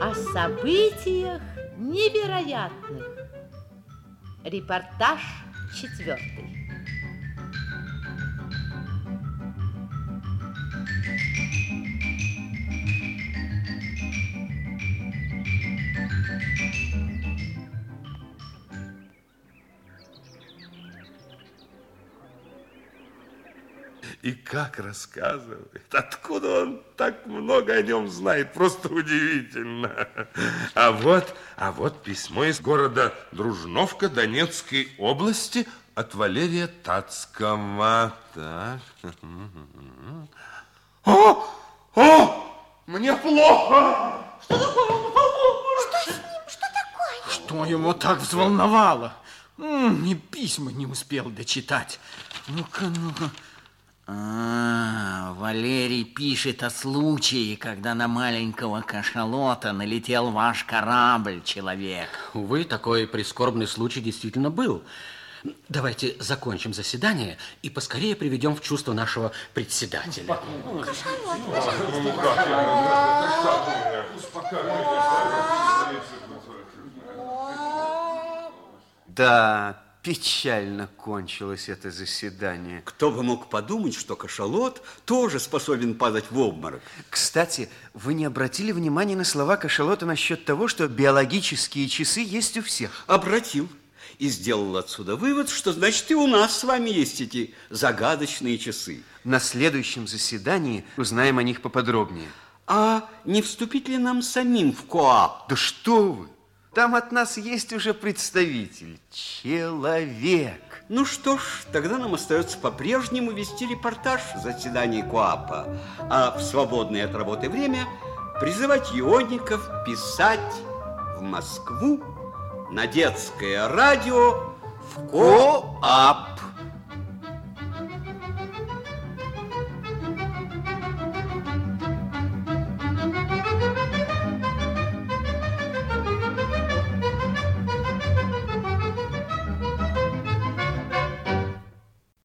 О событиях невероятных. Репортаж четвертый. И как рассказывает, откуда он так много о нем знает, просто удивительно. А вот, а вот письмо из города Дружновка Донецкой области от Валерия Тацкого. Так. О, о, мне плохо. Что с ним? Что такое? Что ему так взволновало? И письма не успел дочитать. Ну-ка, ну-ка. А, Валерий пишет о случае, когда на маленького кашалота налетел ваш корабль, человек. Увы, такой прискорбный случай действительно был. Давайте закончим заседание и поскорее приведем в чувство нашего председателя. Да, печально кончилось это заседание. Кто бы мог подумать, что кашалот тоже способен падать в обморок. Кстати, вы не обратили внимания на слова кашалота насчет того, что биологические часы есть у всех? Обратил и сделал отсюда вывод, что значит и у нас с вами есть эти загадочные часы. На следующем заседании узнаем о них поподробнее. А не вступить ли нам самим в КОАП? Да что вы! Там от нас есть уже представитель. Человек. Ну что ж, тогда нам остается по-прежнему вести репортаж заседаний КОАПа, а в свободное от работы время призывать иоников писать в Москву на детское радио в КОАП.